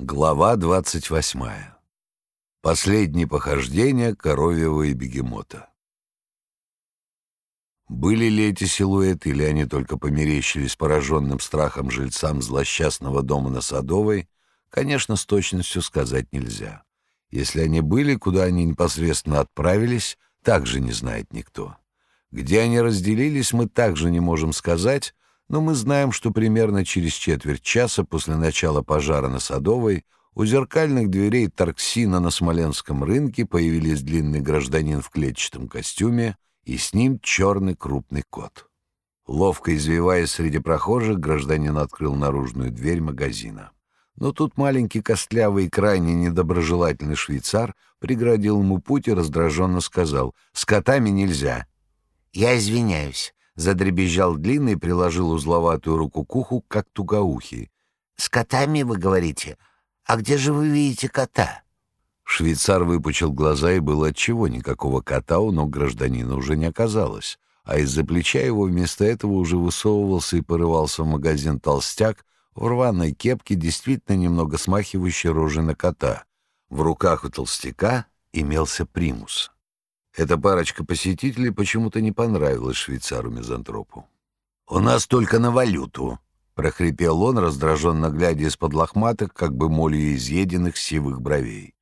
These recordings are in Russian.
Глава 28. Последние похождения коровьего и бегемота. Были ли эти силуэты, или они только померещились пораженным страхом жильцам злосчастного дома на Садовой, конечно, с точностью сказать нельзя. Если они были, куда они непосредственно отправились, также не знает никто. Где они разделились, мы также не можем сказать, но мы знаем, что примерно через четверть часа после начала пожара на Садовой у зеркальных дверей Тарксина на Смоленском рынке появились длинный гражданин в клетчатом костюме и с ним черный крупный кот. Ловко извиваясь среди прохожих, гражданин открыл наружную дверь магазина. Но тут маленький костлявый и крайне недоброжелательный швейцар преградил ему путь и раздраженно сказал «С котами нельзя». «Я извиняюсь. Задребезжал длинный и приложил узловатую руку к уху, как тугоухий. «С котами, вы говорите? А где же вы видите кота?» Швейцар выпучил глаза, и было отчего никакого кота у ног гражданина уже не оказалось, а из-за плеча его вместо этого уже высовывался и порывался в магазин толстяк в рваной кепке, действительно немного смахивающей рожей на кота. В руках у толстяка имелся примус. Эта парочка посетителей почему-то не понравилась швейцару-мизантропу. «У нас только на валюту», — прохрипел он, раздраженно глядя из-под лохматых, как бы молью изъеденных сивых бровей.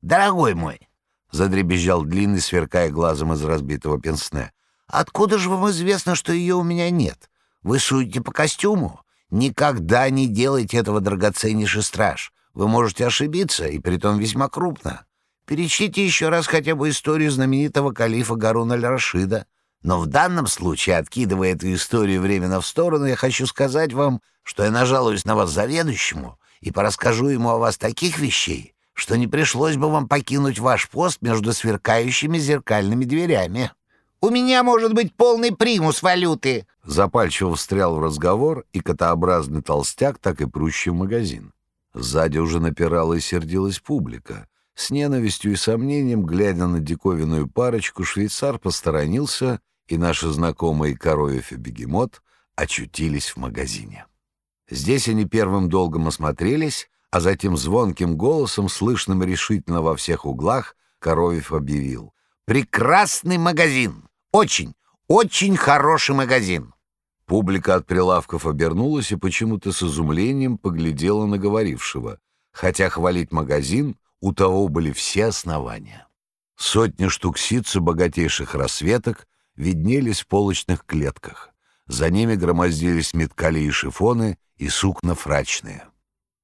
«Дорогой мой», — задребезжал длинный, сверкая глазом из разбитого пенсне, «откуда же вам известно, что ее у меня нет? Вы судите по костюму? Никогда не делайте этого, драгоценнейший страж. Вы можете ошибиться, и притом весьма крупно. Перечтите еще раз хотя бы историю знаменитого калифа Гаруна аль-Рашида. Но в данном случае, откидывая эту историю временно в сторону, я хочу сказать вам, что я нажалуюсь на вас заведующему и порасскажу ему о вас таких вещей, что не пришлось бы вам покинуть ваш пост между сверкающими зеркальными дверями. «У меня может быть полный примус валюты!» Запальчиво встрял в разговор, и котообразный толстяк так и прущий в магазин. Сзади уже напирала и сердилась публика. С ненавистью и сомнением, глядя на диковинную парочку, швейцар посторонился, и наши знакомые Коровев и Бегемот очутились в магазине. Здесь они первым долгом осмотрелись, а затем звонким голосом, слышным решительно во всех углах, Коровев объявил. «Прекрасный магазин! Очень, очень хороший магазин!» Публика от прилавков обернулась и почему-то с изумлением поглядела на говорившего, хотя хвалить магазин у того были все основания. Сотни штук ситцу богатейших расцветок виднелись в полочных клетках. За ними громоздились меткали и шифоны, и сукна фрачные.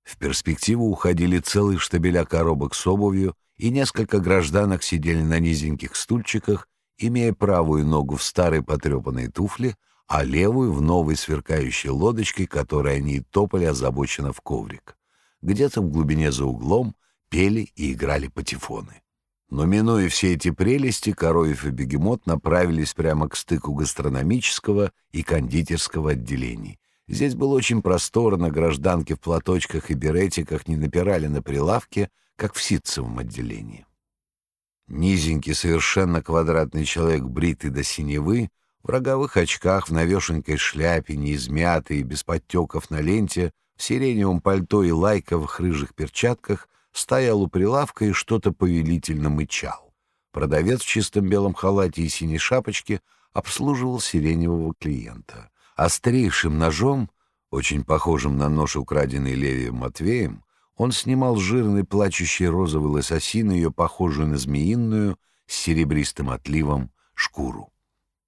В перспективу уходили целые штабеля коробок с обувью, и несколько гражданок сидели на низеньких стульчиках, имея правую ногу в старой потрепанной туфле, а левую в новой сверкающей лодочке, которой они топали озабоченно в коврик. Где-то в глубине за углом пели и играли патефоны. Но, минуя все эти прелести, Короев и Бегемот направились прямо к стыку гастрономического и кондитерского отделений. Здесь было очень просторно, гражданки в платочках и беретиках не напирали на прилавке, как в ситцевом отделении. Низенький, совершенно квадратный человек, бритый до синевы, в роговых очках, в навешенькой шляпе, неизмятый, без подтеков на ленте, в сиреневом пальто и лайковых рыжих перчатках — стоял у прилавка и что-то повелительно мычал. Продавец в чистом белом халате и синей шапочке обслуживал сиреневого клиента. Острейшим ножом, очень похожим на нож, украденный Левием Матвеем, он снимал жирный плачущий розовый лососин, ее похожую на змеиную, с серебристым отливом, шкуру.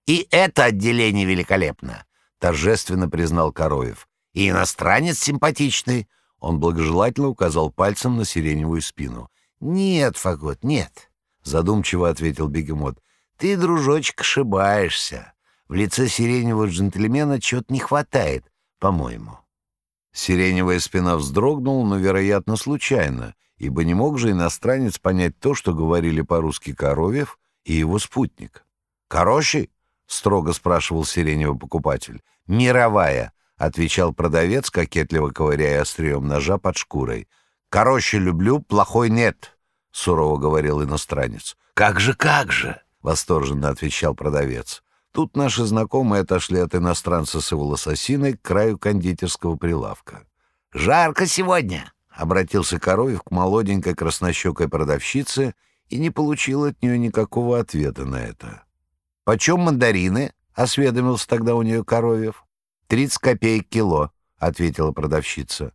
«И это отделение великолепно!» — торжественно признал Короев. «И иностранец симпатичный, он благожелательно указал пальцем на сиреневую спину. «Нет, Фагот, нет», — задумчиво ответил бегемот. «Ты, дружочек, ошибаешься. В лице сиреневого джентльмена чего-то не хватает, по-моему». Сиреневая спина вздрогнула, но, вероятно, случайно, ибо не мог же иностранец понять то, что говорили по-русски Коровьев и его спутник. «Хороший?» — строго спрашивал сиреневый покупатель. «Мировая», отвечал продавец, кокетливо ковыряя острием ножа под шкурой. «Короче люблю, плохой нет», — сурово говорил иностранец. «Как же, как же!» — восторженно отвечал продавец. Тут наши знакомые отошли от иностранца с его лососиной к краю кондитерского прилавка. «Жарко сегодня!» — обратился Коровьев к молоденькой краснощекой продавщице и не получил от нее никакого ответа на это. «Почем мандарины?» — осведомился тогда у нее Коровьев. «Тридцать копеек кило», — ответила продавщица.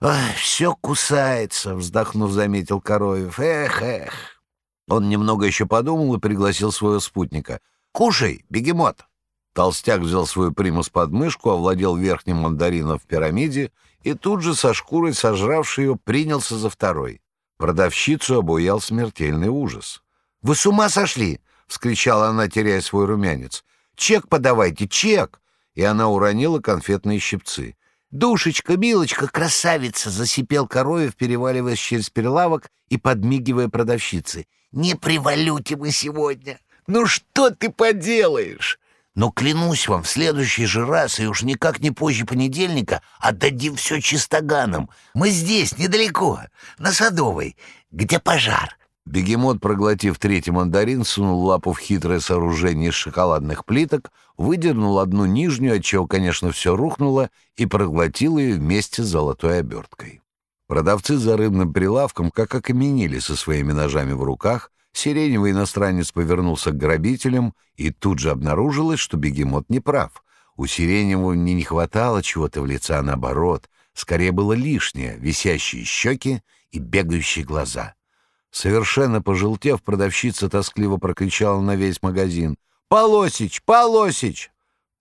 «Ай, все кусается», — вздохнув, заметил Коровьев. «Эх, эх». Он немного еще подумал и пригласил своего спутника. «Кушай, бегемот!» Толстяк взял свою примус под мышку, овладел верхним мандарином в пирамиде и тут же со шкурой, сожравший ее, принялся за второй. Продавщицу обуял смертельный ужас. «Вы с ума сошли!» — вскричала она, теряя свой румянец. «Чек подавайте, чек!» И она уронила конфетные щипцы. «Душечка, милочка, красавица!» — засипел Коровев, переваливаясь через перелавок и подмигивая продавщице. «Не при валюте мы сегодня! Ну что ты поделаешь?» Но клянусь вам, в следующий же раз, и уж никак не позже понедельника, отдадим все чистоганам. Мы здесь, недалеко, на Садовой, где пожар». Бегемот, проглотив третий мандарин, сунул лапу в хитрое сооружение из шоколадных плиток, выдернул одну нижнюю, отчего, конечно, все рухнуло, и проглотил ее вместе с золотой оберткой. Продавцы за рыбным прилавком как окаменели со своими ножами в руках, Сиреневый иностранец повернулся к грабителям, и тут же обнаружилось, что бегемот не прав. У Сиреневого не не хватало чего-то в лица, наоборот. Скорее было лишнее — висящие щеки и бегающие глаза. Совершенно пожелтев, продавщица тоскливо прокричала на весь магазин. «Полосич! Полосич!»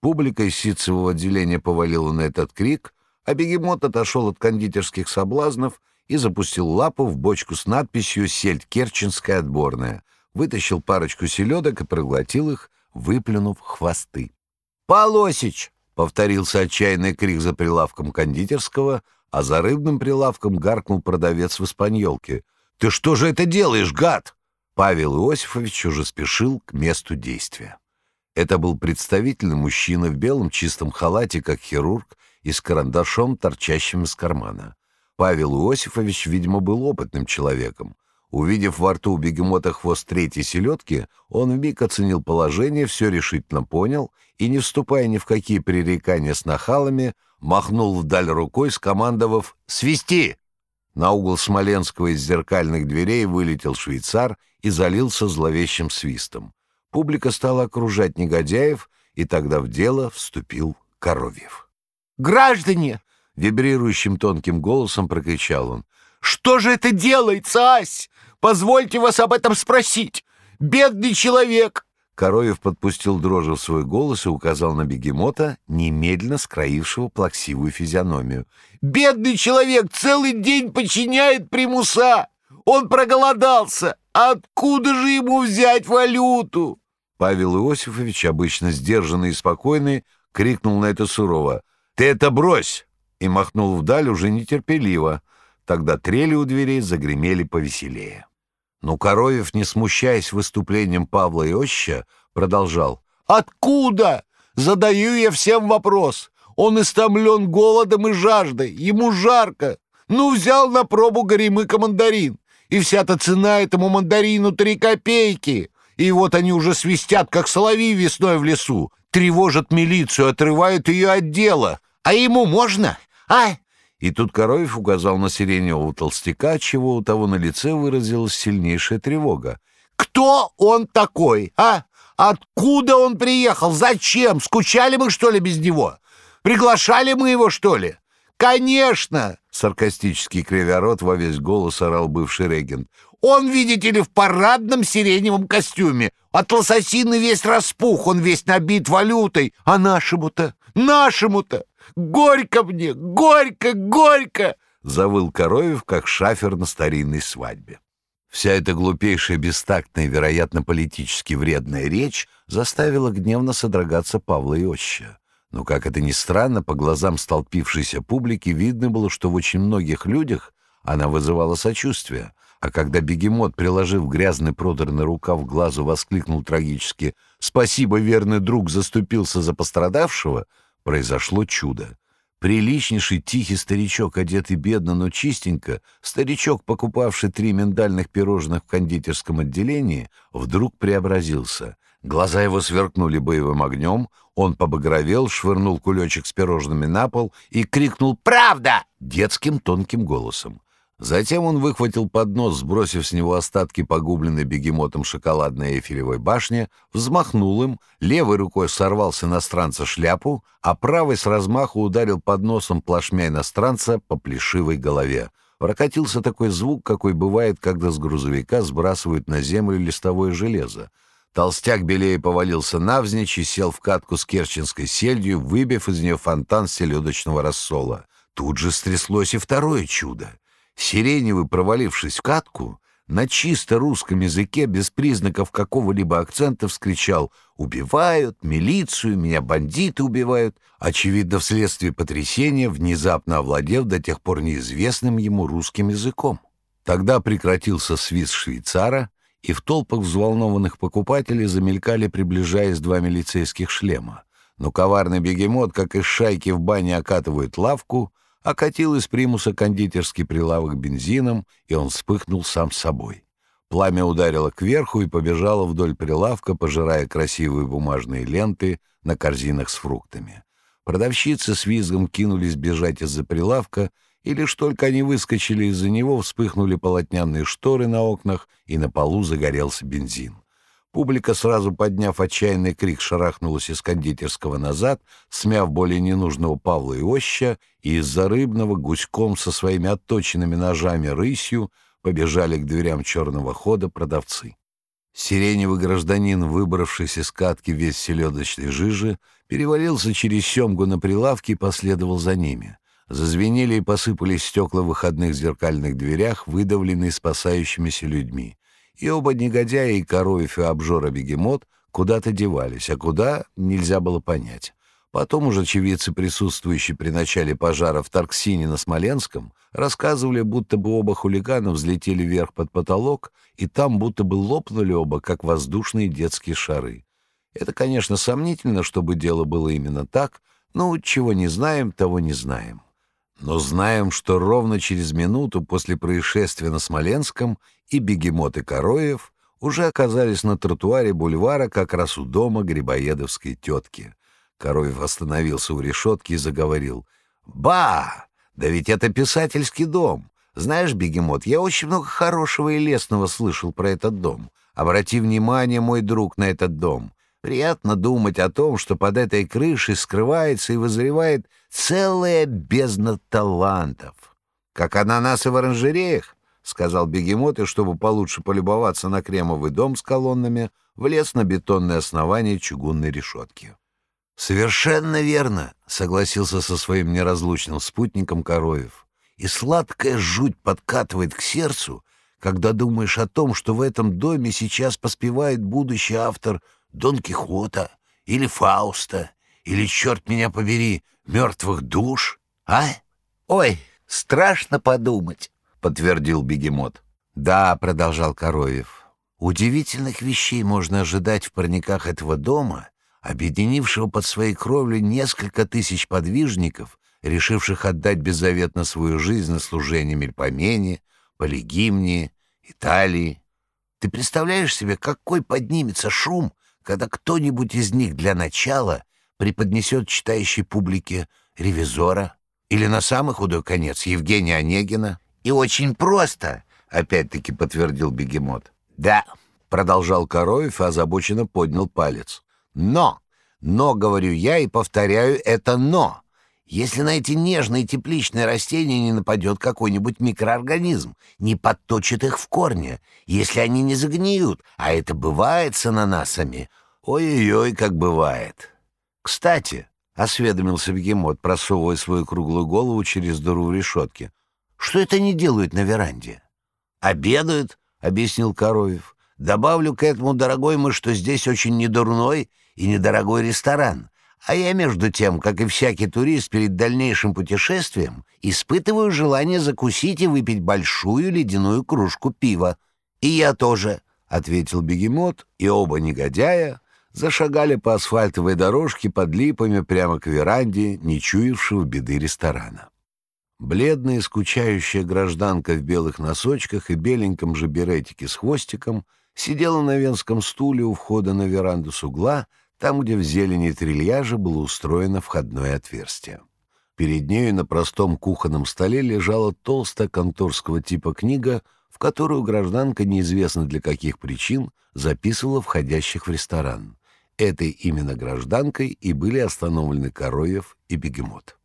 Публика из ситцевого отделения повалила на этот крик, а бегемот отошел от кондитерских соблазнов — и запустил лапу в бочку с надписью «Сельдь Керченская отборная», вытащил парочку селедок и проглотил их, выплюнув хвосты. «Полосич!» — повторился отчаянный крик за прилавком кондитерского, а за рыбным прилавком гаркнул продавец в испаньолке. «Ты что же это делаешь, гад?» Павел Иосифович уже спешил к месту действия. Это был представительный мужчина в белом чистом халате, как хирург, и с карандашом, торчащим из кармана. Павел Иосифович, видимо, был опытным человеком. Увидев во рту у бегемота хвост третьей селедки, он вмиг оценил положение, все решительно понял и, не вступая ни в какие пререкания с нахалами, махнул вдаль рукой, скомандовав «Свисти!». На угол Смоленского из зеркальных дверей вылетел швейцар и залился зловещим свистом. Публика стала окружать негодяев, и тогда в дело вступил Коровьев. «Граждане!» Вибрирующим тонким голосом прокричал он. «Что же это делается, Ась? Позвольте вас об этом спросить. Бедный человек!» Короев подпустил дрожи в свой голос и указал на бегемота, немедленно скроившего плаксивую физиономию. «Бедный человек целый день подчиняет примуса! Он проголодался! Откуда же ему взять валюту?» Павел Иосифович, обычно сдержанный и спокойный, крикнул на это сурово. «Ты это брось! и махнул вдаль уже нетерпеливо. Тогда трели у дверей загремели повеселее. Но Коровев, не смущаясь выступлением Павла Иосича, продолжал. «Откуда? Задаю я всем вопрос. Он истомлен голодом и жаждой. Ему жарко. Ну, взял на пробу горемыка мандарин. И вся-то цена этому мандарину три копейки. И вот они уже свистят, как соловьи весной в лесу. Тревожат милицию, отрывают ее от дела. А ему можно? А!» И тут Короев указал на сиреневого толстяка, чего у того на лице выразилась сильнейшая тревога. «Кто он такой, а? Откуда он приехал? Зачем? Скучали мы, что ли, без него? Приглашали мы его, что ли?» «Конечно!» — саркастический кривя во весь голос орал бывший регент. «Он, видите ли, в парадном сиреневом костюме. От лососины весь распух, он весь набит валютой. А нашему-то, нашему-то Горько мне! Горько! Горько!» — завыл Коровев, как шафер на старинной свадьбе. Вся эта глупейшая, бестактная, вероятно, политически вредная речь заставила гневно содрогаться Павла Иосифовича. Но, как это ни странно, по глазам столпившейся публики видно было, что в очень многих людях она вызывала сочувствие. А когда бегемот, приложив грязный продорный рукав к глазу, воскликнул трагически «Спасибо, верный друг, заступился за пострадавшего», Произошло чудо. Приличнейший тихий старичок, одетый бедно, но чистенько, старичок, покупавший три миндальных пирожных в кондитерском отделении, вдруг преобразился. Глаза его сверкнули боевым огнем, он побагровел, швырнул кулечек с пирожными на пол и крикнул «Правда!» детским тонким голосом. Затем он выхватил поднос, сбросив с него остатки погубленной бегемотом шоколадной Эйфелевой башни, взмахнул им, левой рукой сорвал с иностранца шляпу, а правой с размаху ударил подносом плашмя иностранца по плешивой голове. Прокатился такой звук, какой бывает, когда с грузовика сбрасывают на землю листовое железо. Толстяк белее повалился навзничь и сел в катку с керченской сельдью, выбив из нее фонтан селедочного рассола. Тут же стряслось и второе чудо. Сиреневый, провалившись в катку, на чисто русском языке, без признаков какого-либо акцента, вскричал «Убивают! Милицию! Меня бандиты убивают!» очевидно, вследствие потрясения, внезапно овладев до тех пор неизвестным ему русским языком. Тогда прекратился свист швейцара, и в толпах взволнованных покупателей замелькали, приближаясь два милицейских шлема. Но коварный бегемот, как из шайки в бане окатывает лавку, окатил из примуса кондитерский прилавок бензином, и он вспыхнул сам собой. Пламя ударило кверху и побежало вдоль прилавка, пожирая красивые бумажные ленты на корзинах с фруктами. Продавщицы с визгом кинулись бежать из-за прилавка, и лишь только они выскочили из-за него, вспыхнули полотняные шторы на окнах, и на полу загорелся бензин. Публика, сразу подняв отчаянный крик, шарахнулась из кондитерского назад, смяв более ненужного Павла и Оща, и из-за рыбного гуськом со своими отточенными ножами рысью побежали к дверям черного хода продавцы. Сиреневый гражданин, выбравшись из катки весь селедочной жижи, перевалился через семгу на прилавке и последовал за ними. Зазвенели и посыпались стекла в выходных зеркальных дверях, выдавленные спасающимися людьми и оба негодяя, и Короев, и обжора-бегемот, куда-то девались, а куда — нельзя было понять. Потом уже очевидцы, присутствующие при начале пожара в Тарксине на Смоленском, рассказывали, будто бы оба хулигана взлетели вверх под потолок, и там будто бы лопнули оба, как воздушные детские шары. Это, конечно, сомнительно, чтобы дело было именно так, но чего не знаем, того не знаем. Но знаем, что ровно через минуту после происшествия на Смоленском и бегемот и Короев уже оказались на тротуаре бульвара как раз у дома грибоедовской тетки. Короев остановился у решетки и заговорил. «Ба! Да ведь это писательский дом. Знаешь, бегемот, я очень много хорошего и лестного слышал про этот дом. Обрати внимание, мой друг, на этот дом. Приятно думать о том, что под этой крышей скрывается и возревает целая бездна талантов. Как ананасы в оранжереях, — сказал бегемот, и чтобы получше полюбоваться на кремовый дом с колоннами, влез на бетонное основание чугунной решетки. «Совершенно верно», — согласился со своим неразлучным спутником Короев. «И сладкая жуть подкатывает к сердцу, когда думаешь о том, что в этом доме сейчас поспевает будущий автор Дон Кихота или Фауста, или, черт меня побери, мертвых душ, а? Ой, страшно подумать, — подтвердил бегемот. Да, — продолжал Короев, — удивительных вещей можно ожидать в парниках этого дома, объединившего под своей кровлей несколько тысяч подвижников, решивших отдать беззаветно свою жизнь на служение Мельпомене, Полигимнии, Италии. Ты представляешь себе, какой поднимется шум, когда кто-нибудь из них для начала преподнесет читающей публике ревизора или на самый худой конец Евгения Онегина. И очень просто, опять-таки подтвердил бегемот. Да, продолжал Короев и озабоченно поднял палец. Но, но, говорю я и повторяю, это но. Если на эти нежные тепличные растения не нападет какой-нибудь микроорганизм, не подточит их в корне, если они не загниют, а это бывает с ананасами, ой-ой-ой, как бывает. Кстати, — осведомился бегемот, просовывая свою круглую голову через дыру в решетке, — что это они делают на веранде? «Обедают», — объяснил Коровьев. «Добавлю к этому, дорогой мой, что здесь очень недурной и недорогой ресторан, а я, между тем, как и всякий турист перед дальнейшим путешествием, испытываю желание закусить и выпить большую ледяную кружку пива. И я тоже, — ответил бегемот, и оба негодяя зашагали по асфальтовой дорожке под липами прямо к веранде, не чуявшего беды ресторана. Бледная, скучающая гражданка в белых носочках и беленьком же беретике с хвостиком сидела на венском стуле у входа на веранду с угла, там, где в зелени трильяжа было устроено входное отверстие. Перед нею на простом кухонном столе лежала толстая конторского типа книга, в которую гражданка неизвестно для каких причин записывала входящих в ресторан. Этой именно гражданкой и были остановлены Короев и Бегемот.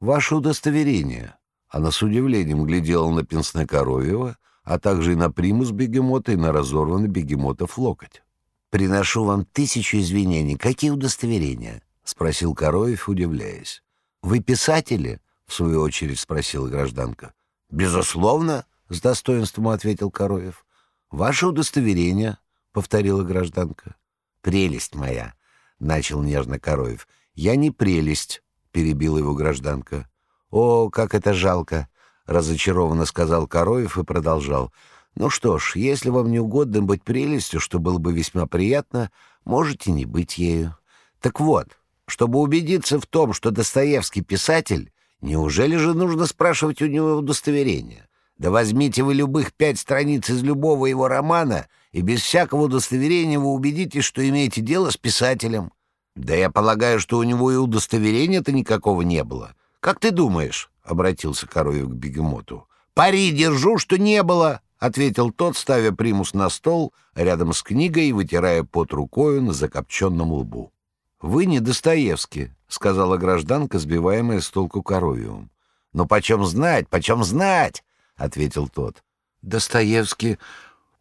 «Ваше удостоверение». Она с удивлением глядела на пенсне Коровьева, а также и на примус бегемота, и на разорванный бегемотов локоть. «Приношу вам тысячу извинений. Какие удостоверения?» — спросил Короев, удивляясь. «Вы писатели?» — в свою очередь спросила гражданка. «Безусловно», — с достоинством ответил Короев. «Ваше удостоверение», — повторила гражданка. «Прелесть моя», — начал нежно Короев. «Я не прелесть», — перебила его гражданка. «О, как это жалко!» — разочарованно сказал Короев и продолжал. «Ну что ж, если вам не угодно быть прелестью, что было бы весьма приятно, можете не быть ею. Так вот, чтобы убедиться в том, что Достоевский писатель, неужели же нужно спрашивать у него удостоверение? Да возьмите вы любых пять страниц из любого его романа, и без всякого удостоверения вы убедитесь, что имеете дело с писателем. Да я полагаю, что у него и удостоверения-то никакого не было. Как ты думаешь?» — обратился Короев к бегемоту. «Пари держу, что не было!» — ответил тот, ставя примус на стол рядом с книгой и вытирая пот рукою на закопченном лбу. «Вы не Достоевский», — сказала гражданка, сбиваемая с толку коровьевым. «Ну, почем знать, почем знать?» — ответил тот. «Достоевский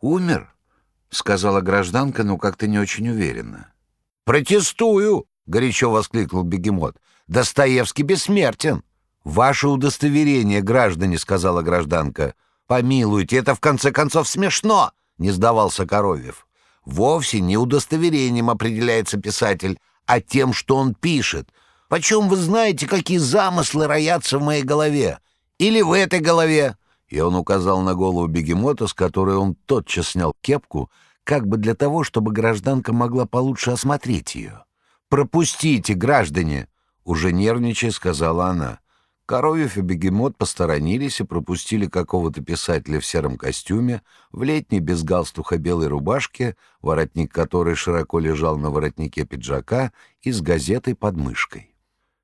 умер?» — сказала гражданка, но как-то не очень уверенно. «Протестую!» — горячо воскликнул бегемот. «Достоевский бессмертен!» «Ваше удостоверение, граждане», — сказала гражданка. «Помилуйте, это в конце концов смешно!» — не сдавался Коровьев. «Вовсе не удостоверением определяется писатель, а тем, что он пишет. Почем вы знаете, какие замыслы роятся в моей голове? Или в этой голове?» И он указал на голову бегемота, с которой он тотчас снял кепку, как бы для того, чтобы гражданка могла получше осмотреть ее. «Пропустите, граждане!» — уже нервничая сказала она. Коровьев и бегемот посторонились и пропустили какого-то писателя в сером костюме, в летней без галстуха белой рубашке, воротник которой широко лежал на воротнике пиджака и с газетой под мышкой.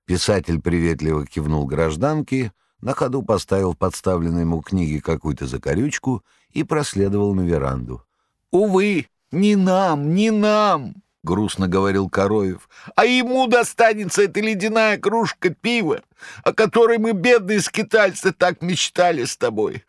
Писатель приветливо кивнул гражданке, на ходу поставил подставленной ему книге какую-то закорючку и проследовал на веранду. «Увы, не нам, не нам!» — грустно говорил Короев. «А ему достанется эта ледяная кружка пива, о которой мы, бедные скитальцы, так мечтали с тобой.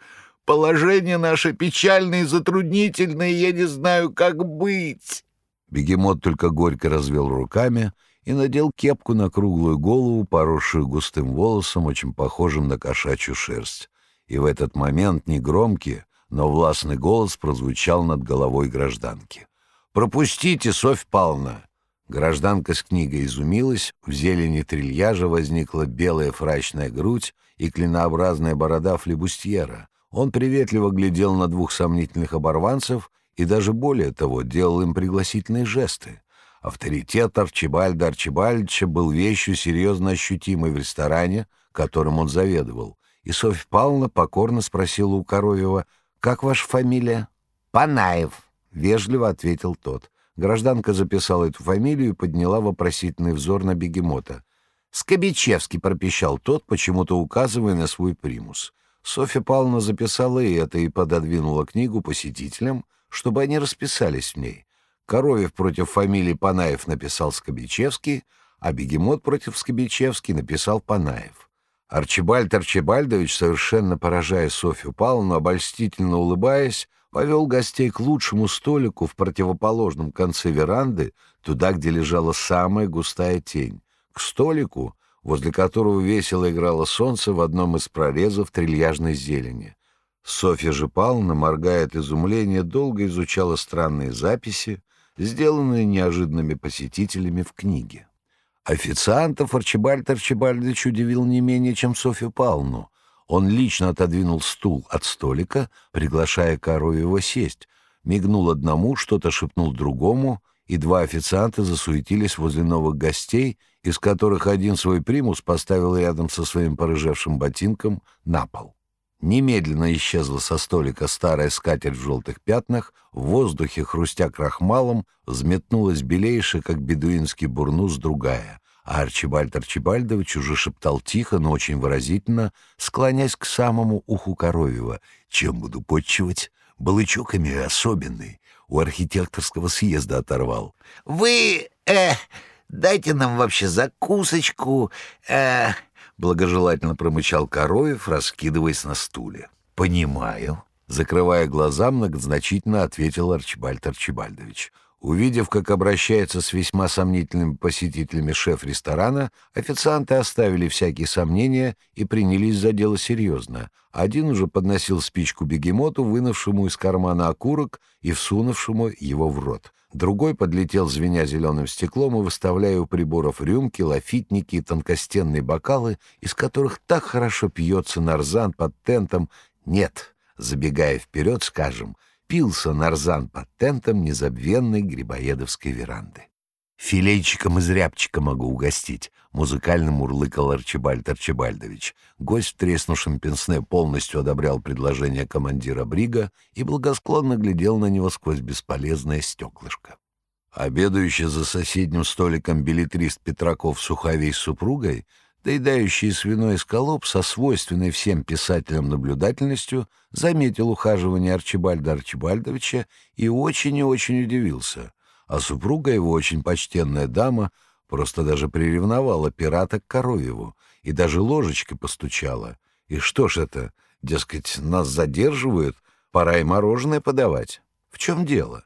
Положение наше печальное и затруднительное, я не знаю, как быть». Бегемот только горько развел руками и надел кепку на круглую голову, поросшую густым волосом, очень похожим на кошачью шерсть. И в этот момент негромкий, но властный голос прозвучал над головой гражданки. «Пропустите, Софь Павловна!» Гражданка с книгой изумилась, в зелени трильяжа возникла белая фрачная грудь и клинообразная борода флебустьера. Он приветливо глядел на двух сомнительных оборванцев и даже более того делал им пригласительные жесты. Авторитет Арчибальда Арчибальдовича был вещью серьезно ощутимой в ресторане, которым он заведовал, и Софья Павловна покорно спросила у Коровьева, «Как ваша фамилия?» «Панаев», — вежливо ответил тот. Гражданка записала эту фамилию и подняла вопросительный взор на бегемота. «Скобичевский», — пропищал тот, почему-то указывая на свой примус. Софья Павловна записала и это и пододвинула книгу посетителям, чтобы они расписались в ней. Коровьев против фамилии Панаев написал Скобичевский, а Бегемот против Скобичевский написал Панаев. Арчибальд Арчибальдович, совершенно поражая Софью Павловну, обольстительно улыбаясь, повел гостей к лучшему столику в противоположном конце веранды, туда, где лежала самая густая тень, к столику, возле которого весело играло солнце в одном из прорезов трильяжной зелени. Софья же Павловна, моргая от изумления, долго изучала странные записи, сделанные неожиданными посетителями в книге. Официантов Арчибальд Арчибальдович удивил не менее, чем Софью Павловну. Он лично отодвинул стул от столика, приглашая Коровьева сесть, мигнул одному, что-то шепнул другому, и два официанта засуетились возле новых гостей, из которых один свой примус поставил рядом со своим порыжевшим ботинком на пол. Немедленно исчезла со столика старая скатерть в желтых пятнах, в воздухе, хрустя крахмалом, взметнулась белейшая, как бедуинский бурнус, другая, а Арчибальд Арчибальдович уже шептал тихо, но очень выразительно, склонясь к самому уху Коровьева. «Чем буду почивать? Балычоками особенный. У архитекторского съезда оторвал». «Вы, э, дайте нам вообще закусочку, э...» Благожелательно промычал Коровьев, раскидываясь на стуле. «Понимаю», — закрывая глаза, многозначительно ответил Арчибальд Арчибальдович. Увидев, как обращается с весьма сомнительными посетителями шеф ресторана, официанты оставили всякие сомнения и принялись за дело серьезно. Один уже подносил спичку бегемоту, вынувшему из кармана окурок и всунувшему его в рот. Другой подлетел, звеня зеленым стеклом и выставляя у приборов рюмки, лафитники и тонкостенные бокалы, из которых так хорошо пьется нарзан под тентом. Нет, забегая вперед, скажем — пился нарзан под тентом незабвенной грибоедовской веранды. «Филейчиком из рябчика могу угостить», — музыкально мурлыкал Арчибальд Арчибальдович. Гость в треснувшем пенсне полностью одобрял предложение командира Брига и благосклонно глядел на него сквозь бесполезное стеклышко. Обедающий за соседним столиком билетрист Петраков Суховей с супругой доедающий свиной скалоп со свойственной всем писателям наблюдательностью, заметил ухаживание Арчибальда Арчибальдовича и очень и очень удивился. А супруга его, очень почтенная дама, просто даже приревновала пирата к Коровьеву и даже ложечкой постучала. И что ж это, дескать, нас задерживают, пора и мороженое подавать. В чем дело?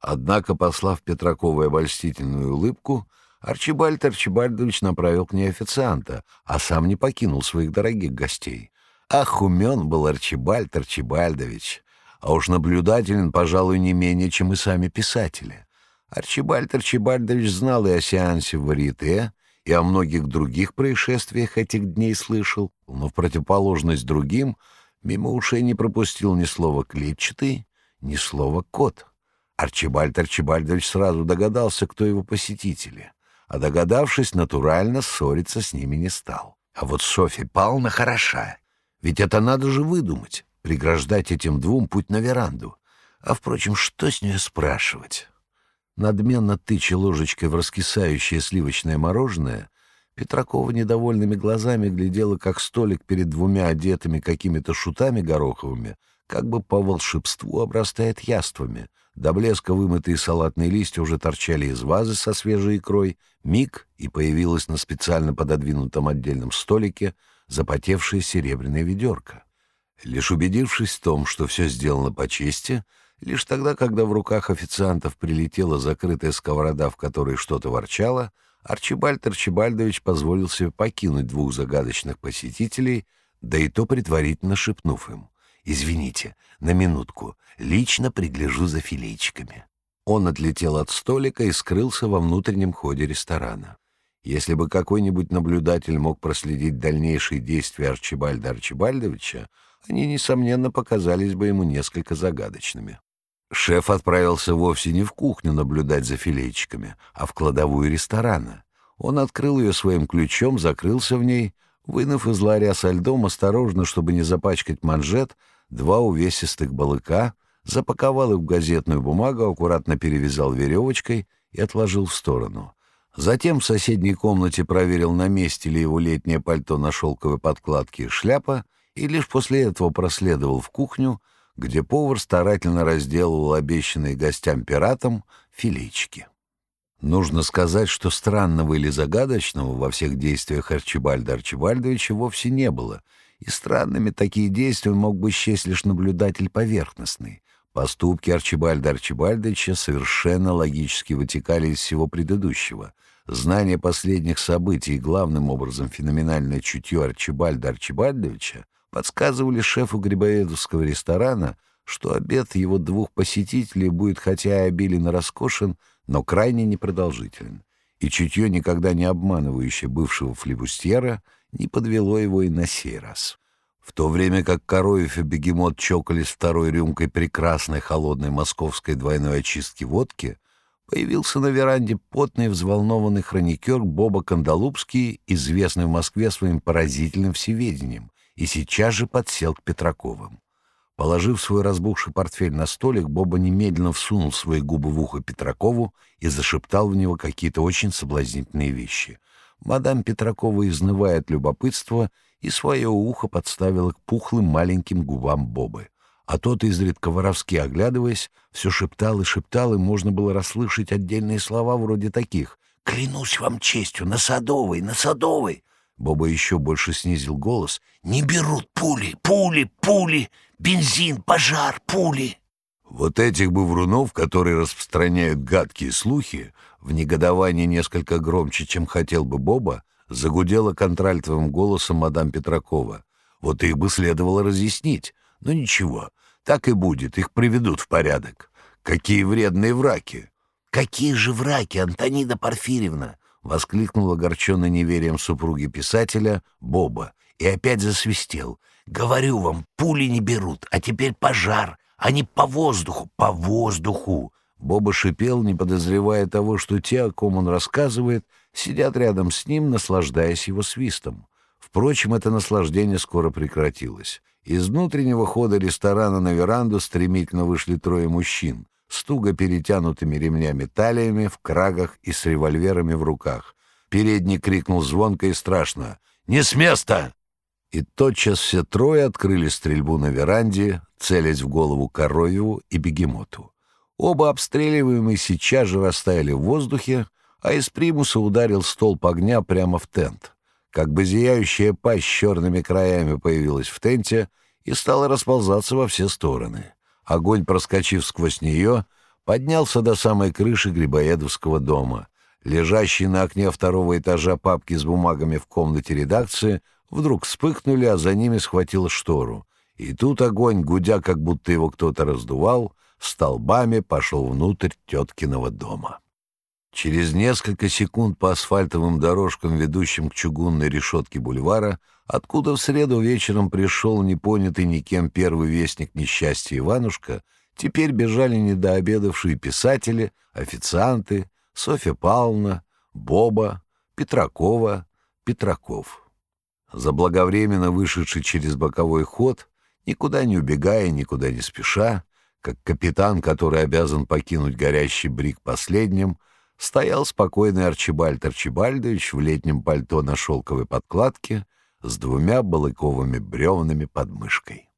Однако, послав Петраковой обольстительную улыбку, Арчибальд Арчибальдович направил к ней официанта, а сам не покинул своих дорогих гостей. Ах, умен был Арчибальд Арчибальдович, а уж наблюдателен, пожалуй, не менее, чем и сами писатели. Арчибальд Арчибальдович знал и о сеансе в Варьете, и о многих других происшествиях этих дней слышал, но в противоположность другим мимо ушей не пропустил ни слова «клетчатый», ни слова «кот». Арчибальд Арчибальдович сразу догадался, кто его посетители а догадавшись, натурально ссориться с ними не стал. А вот Софья Павловна хороша. Ведь это надо же выдумать, преграждать этим двум путь на веранду. А, впрочем, что с нее спрашивать? Надменно тыча ложечкой в раскисающее сливочное мороженое, Петракова недовольными глазами глядела, как столик перед двумя одетыми какими-то шутами гороховыми, как бы по волшебству обрастает яствами — до блеска вымытые салатные листья уже торчали из вазы со свежей икрой. Миг, и появилась на специально пододвинутом отдельном столике запотевшая серебряная ведерко. Лишь убедившись в том, что все сделано по чести, лишь тогда, когда в руках официантов прилетела закрытая сковорода, в которой что-то ворчало, Арчибальд Арчибальдович позволил себе покинуть двух загадочных посетителей, да и то предварительно шепнув им — «Извините, на минутку. Лично пригляжу за филейчиками». Он отлетел от столика и скрылся во внутреннем ходе ресторана. Если бы какой-нибудь наблюдатель мог проследить дальнейшие действия Арчибальда Арчибальдовича, они, несомненно, показались бы ему несколько загадочными. Шеф отправился вовсе не в кухню наблюдать за филейчиками, а в кладовую ресторана. Он открыл ее своим ключом, закрылся в ней, вынув из ларя со льдом осторожно, чтобы не запачкать манжет, два увесистых балыка, запаковал их в газетную бумагу, аккуратно перевязал веревочкой и отложил в сторону. Затем в соседней комнате проверил, на месте ли его летнее пальто на шелковой подкладке и шляпа, и лишь после этого проследовал в кухню, где повар старательно разделывал обещанные гостям пиратам филейчики. Нужно сказать, что странного или загадочного во всех действиях Арчибальда Арчибальдовича вовсе не было — и странными такие действия мог бы счесть лишь наблюдатель поверхностный. Поступки Арчибальда Арчибальдовича совершенно логически вытекали из всего предыдущего. Знание последних событий и главным образом феноменальное чутье Арчибальда Арчибальдовича подсказывали шефу грибоедовского ресторана, что обед его двух посетителей будет хотя и обилен и роскошен, но крайне непродолжителен. И чутье, никогда не обманывающее бывшего флебустьера — не подвело его и на сей раз. В то время как Короев и Бегемот чокались второй рюмкой прекрасной холодной московской двойной очистки водки, появился на веранде потный взволнованный хроникер Боба Кандалупский, известный в Москве своим поразительным всеведением, и сейчас же подсел к Петраковым. Положив свой разбухший портфель на столик, Боба немедленно всунул свои губы в ухо Петракову и зашептал в него какие-то очень соблазнительные вещи — Мадам Петракова, изнывая от любопытства, и свое ухо подставила к пухлым маленьким губам Бобы. А тот, изредка воровски оглядываясь, все шептал и шептал, и можно было расслышать отдельные слова вроде таких «Клянусь вам честью, на Садовой, на Садовой!» Боба еще больше снизил голос. «Не берут пули, пули, пули! Бензин, пожар, пули!» Вот этих бы врунов, которые распространяют гадкие слухи, в негодовании несколько громче, чем хотел бы Боба, загудела контральтовым голосом мадам Петракова. Вот их бы следовало разъяснить. Но ничего, так и будет, их приведут в порядок. Какие вредные враки! «Какие же враки, Антонида Порфирьевна!» — воскликнул огорченный неверием супруги писателя Боба и опять засвистел. «Говорю вам, пули не берут, а теперь пожар. Они по воздуху, по воздуху!» Боба шипел, не подозревая того, что те, о ком он рассказывает, сидят рядом с ним, наслаждаясь его свистом. Впрочем, это наслаждение скоро прекратилось. Из внутреннего хода ресторана на веранду стремительно вышли трое мужчин с туго перетянутыми ремнями талиями, в крагах и с револьверами в руках. Передний крикнул звонко и страшно «Не с места!» И тотчас все трое открыли стрельбу на веранде, целясь в голову Коровьеву и Бегемоту. Оба обстреливаемые сейчас же растаяли в воздухе, а из примуса ударил столб огня прямо в тент. Как бы зияющая пасть с черными краями появилась в тенте и стала расползаться во все стороны. Огонь, проскочив сквозь нее, поднялся до самой крыши Грибоедовского дома. Лежащие на окне второго этажа папки с бумагами в комнате редакции вдруг вспыхнули, а за ними схватил штору. И тут огонь, гудя, как будто его кто-то раздувал, столбами пошел внутрь теткиного дома. Через несколько секунд по асфальтовым дорожкам, ведущим к чугунной решетке бульвара, откуда в среду вечером пришел непонятый никем первый вестник несчастья Иванушка, теперь бежали недообедавшие писатели, официанты, Софья Павловна, Боба, Петракова, Петраков. Заблаговременно вышедший через боковой ход, никуда не убегая, никуда не спеша, как капитан, который обязан покинуть горящий брик последним, стоял спокойный Арчибальд Арчибальдович в летнем пальто на шелковой подкладке с двумя балыковыми бревнами под мышкой.